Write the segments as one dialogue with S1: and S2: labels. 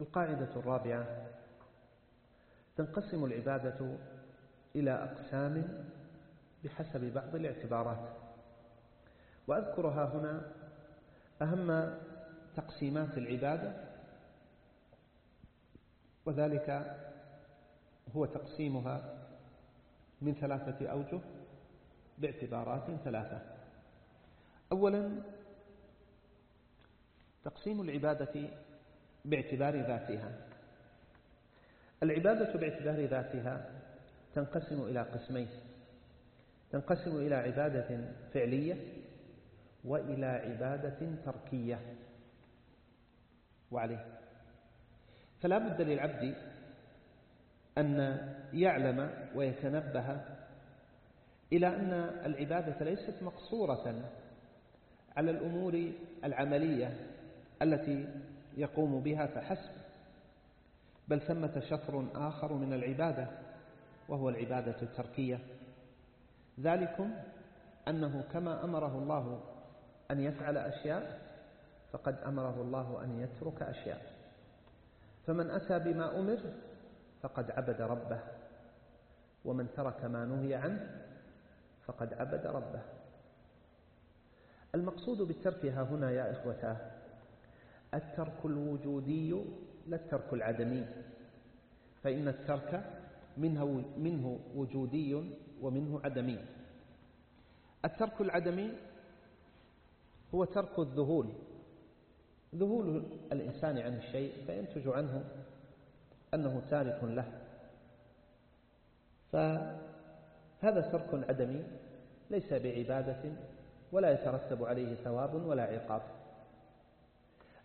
S1: القاعدة الرابعة تنقسم العبادة إلى أقسام بحسب بعض الاعتبارات. وأذكرها هنا أهم تقسيمات العبادة وذلك هو تقسيمها من ثلاثة أوجه باعتبارات ثلاثة. أولا تقسيم العبادة باعتبار ذاتها. العبادة باعتبار ذاتها تنقسم إلى قسمين. تنقسم إلى عبادة فعلية وإلى عبادة تركية. وعليه. فلا بد للعبد أن يعلم ويتنبه إلى أن العبادة ليست مقصورة على الأمور العملية التي يقوم بها فحسب. بل ثمة شطر آخر من العبادة وهو العبادة التركية. ذلكم أنه كما أمره الله أن يفعل أشياء فقد أمره الله أن يترك أشياء. فمن أتى بما أمر فقد عبد ربه. ومن ترك ما نهي عنه فقد عبد ربه. المقصود بالترك ها هنا يا إخوتاه الترك الوجودي لا الترك العدمي. فإن الترك منه, منه وجودي ومنه عدمي. الترك العدمي هو ترك الذهول. ذهول الإنسان عن الشيء فينتج عنه أنه تارك له. فهذا ترك عدمي ليس بعبادة ولا يترتب عليه ثواب ولا عقاب.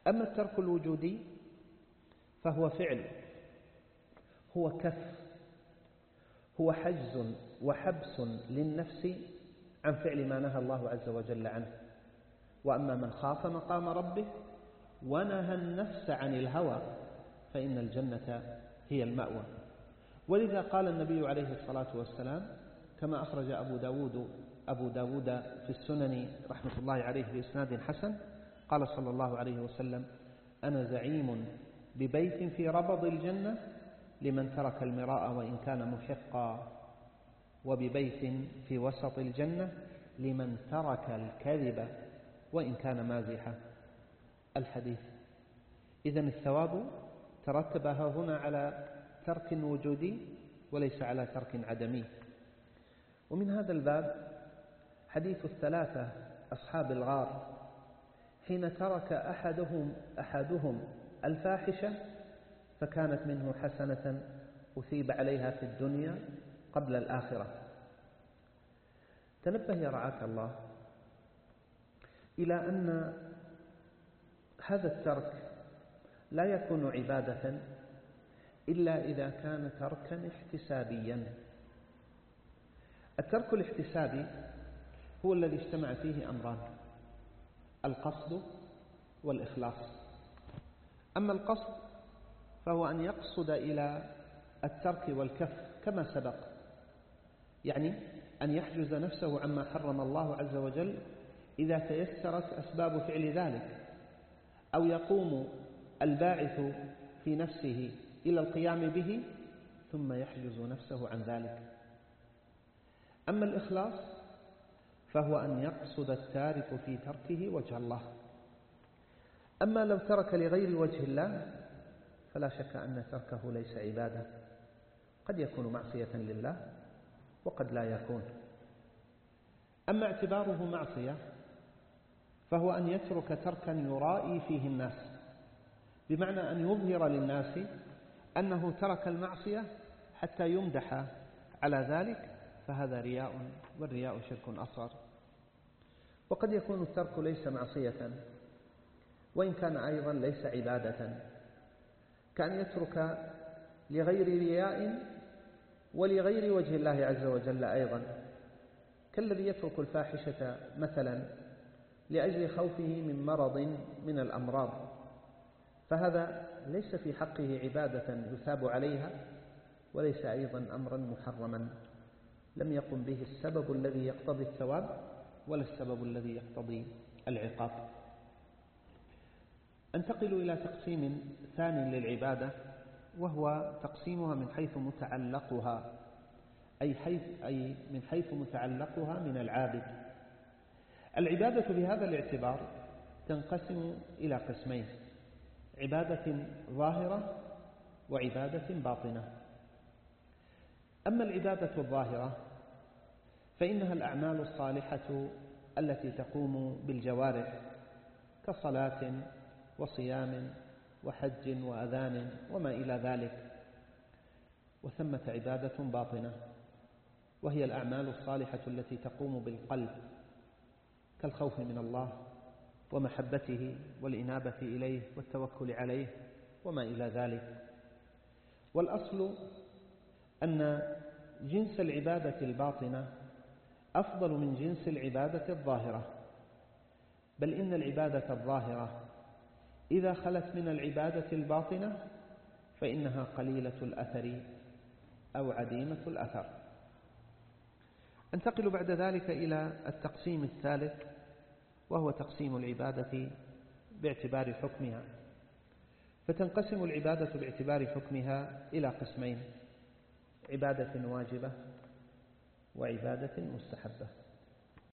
S1: أما الترك الوجودي فهو فعل هو كف هو حجز وحبس للنفس عن فعل ما نهى الله عز وجل عنه. وأما من خاف مقام ربه ونهى النفس عن الهوى فإن الجنة هي المأوى. ولذا قال النبي عليه الصلاة والسلام كما أخرج أبو داود أبو داود في السنن رحمة الله عليه بإسناد حسن قال صلى الله عليه وسلم أنا زعيم ببيت في ربض الجنة لمن ترك المراء وإن كان محقا وببيت في وسط الجنة لمن ترك الكذب وإن كان مازحا. الحديث. إذا الثواب ترتب هنا على ترك وجودي وليس على ترك عدمي. ومن هذا الباب حديث الثلاثة أصحاب الغار. حين ترك أحدهم أحدهم الفاحشة فكانت منه حسنة أثيب عليها في الدنيا قبل الآخرة. تنبه يا رعاك الله إلى أن هذا الترك لا يكون عبادة إلا إذا كان تركا احتسابيا. الترك الاحتسابي هو الذي اجتمع فيه أمران. القصد والإخلاص. أما القصد فهو أن يقصد إلى الترك والكف كما سبق. يعني أن يحجز نفسه عما حرم الله عز وجل إذا تيسرت أسباب فعل ذلك أو يقوم الباعث في نفسه إلى القيام به ثم يحجز نفسه عن ذلك. أما الإخلاص فهو أن يقصد التارك في تركه وجه الله. أما لو ترك لغير وجه الله فلا شك أن تركه ليس عبادة. قد يكون معصية لله وقد لا يكون. أما اعتباره معصية فهو أن يترك تركا يرائي فيه الناس. بمعنى أن يظهر للناس أنه ترك المعصية حتى يمدح على ذلك فهذا رياء والرياء شرك أصغر. وقد يكون الترك ليس معصية وإن كان أيضا ليس عبادة. كأن يترك لغير رياء ولغير وجه الله عز وجل أيضا. كالذي يترك الفاحشة مثلا لأجل خوفه من مرض من الأمراض. فهذا ليس في حقه عبادة يثاب عليها وليس أيضا أمرا محرما. لم يقم به السبب الذي يقتضي الثواب ولا السبب الذي يقتضي العقاب. أنتقل إلى تقسيم ثاني للعبادة وهو تقسيمها من حيث متعلقها أي, حيث أي من حيث متعلقها من العابد. العبادة بهذا الاعتبار تنقسم إلى قسمين عبادة ظاهرة وعبادة باطنة. أما العبادة الظاهرة فإنها الأعمال الصالحة التي تقوم بالجوارح كصلاة وصيام وحج وأذان وما إلى ذلك. وثمة عبادة باطنة وهي الأعمال الصالحة التي تقوم بالقلب كالخوف من الله ومحبته والإنابة إليه والتوكل عليه وما إلى ذلك. والأصل أن جنس العبادة الباطنة أفضل من جنس العبادة الظاهرة. بل إن العبادة الظاهرة إذا خلت من العبادة الباطنة فإنها قليلة الأثر أو عديمة الأثر. أنتقل بعد ذلك إلى التقسيم الثالث وهو تقسيم العبادة باعتبار حكمها. فتنقسم العبادة باعتبار حكمها إلى قسمين. عبادة واجبة وعبادة مستحبة.